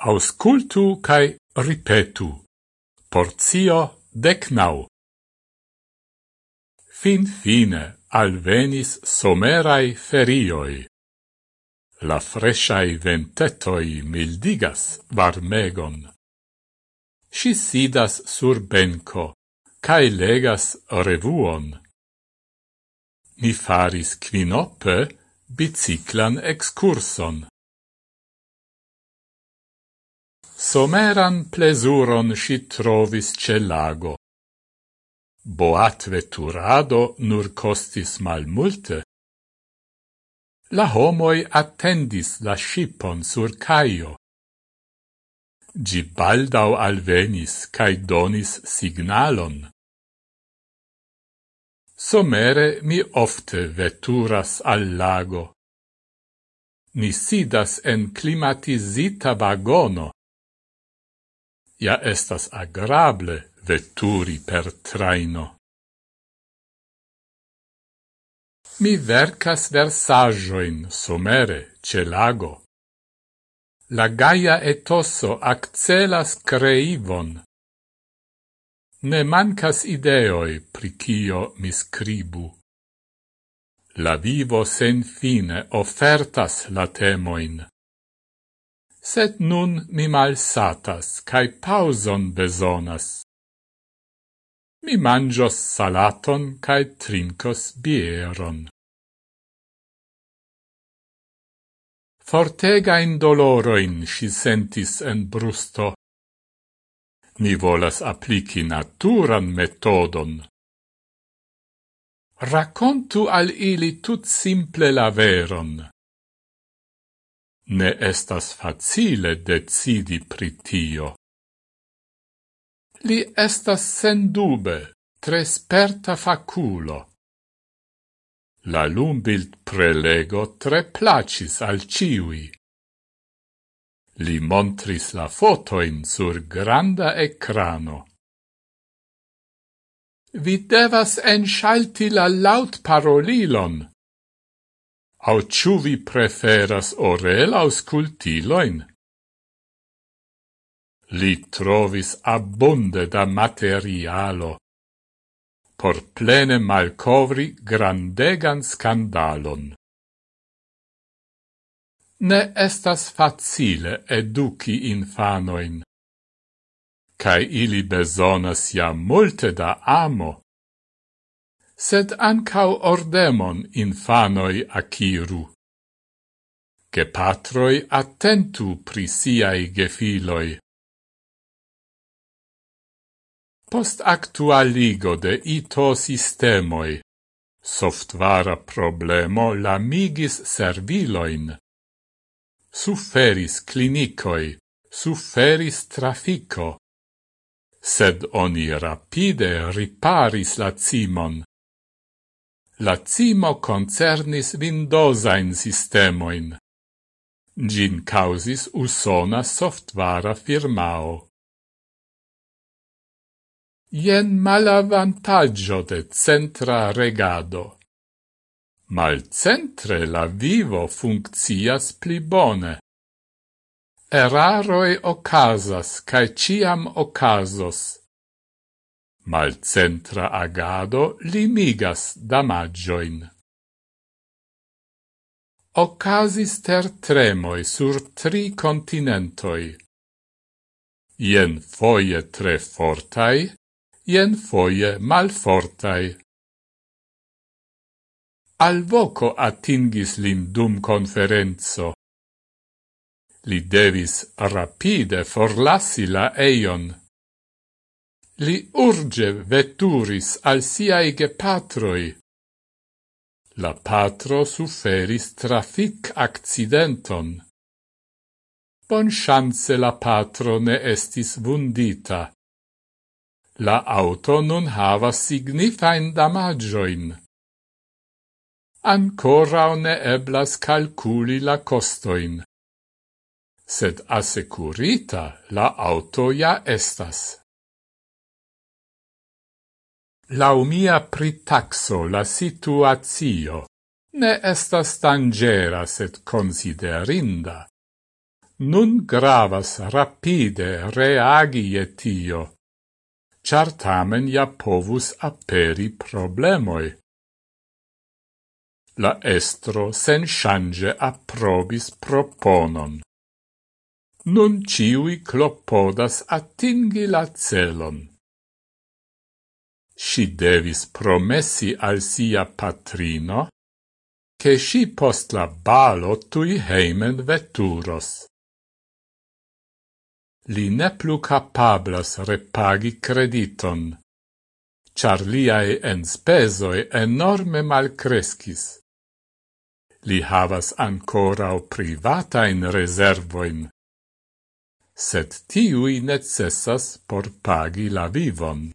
Auscultu cae ripetu. Porzio decnau. Fin fine alvenis somerai ferioi. La fresciai ventetoi mildigas varmegon. Si sidas sur benco, cae legas revuon. Ni faris quinope biciclan excurson someran plesuron si trovis ce lago. Boat veturado nur costis mal multe. La homoi attendis la shipon sur caio. Gi baldau alvenis cae donis signalon. Somere mi ofte veturas al lago. Ni sidas en climatizita vagono ja estas agrable veturi per traino. Mi vercas versajoin somere ce lago. La gaia etoso accelas creivon. Ne mancas ideoi pricio mi scribu. La vivo sen fine offertas la temoin sed nun mi malsatas, cae pauson besonas. Mi mangios salaton, cae trincos bieron. Fortega in doloroin si sentis en brusto. Ni volas applici naturan metodon. Racontu al ili tut simple la veron ne estas facile decidi pri tio. Li estas sendube tre sperta faculo. La lumbilt prelego tre placis al ciui. Li montris la fotoin sur granda ecrano. Vi devas enxalti la laut parolilon, Au ciu vi preferas orel auscultiloin? Li trovis abbonde da materialo por plene malcovri grandegan scandalon. Ne estas facile educi infanoin, cae ili besonas ja multe da amo sed ancau ordemon infanoi aciru. Ge patroi attentu pri siai gefiloi. Post actualigo de ito sistemoi, softvara problemo lamigis serviloin. Sufferis clinicoi, sufferis trafico, sed oni rapide riparis la cimon La cimo concernis Windowsain sistemoin. Gin causis usona softvara firmao. Ien malavantaggio de centra regado. Mal centre la vivo funccias pli bone. Eraroi ocasas, cae ciam ocasos. Malcentra agado limigas damagioin. Ocasis ter tremoi sur tri continentoi. Ien foie tre fortai, ien foie malfortai. Al voco attingis lin dum conferenzo. Li devis rapide forlassi la eion li urge veturis al siae patroi. La patro suferis trafic accidenton. Bon chance la patro ne estis vundita. La auto nun havas signifain damagioin. Ancorau ne eblas calculi la costoin. Sed assecurita la auto ja estas. Lau mia pritaxo la situazio ne estas tangera sed considerinda. Nun gravas rapide reagi etio, tio, char tamen ja povus aperi problemoi. La estro sen change approbis proponon. Nun ciui clopodas attingi la celon Si devis promessi al sia patrino che si post la balo tui heimen veturos. Li ne plu capablas repagi crediton, char liae enspesoi enorme malcrescis. Li havas ancora privata in reservoin, sed tiui necessas por pagi la vivon.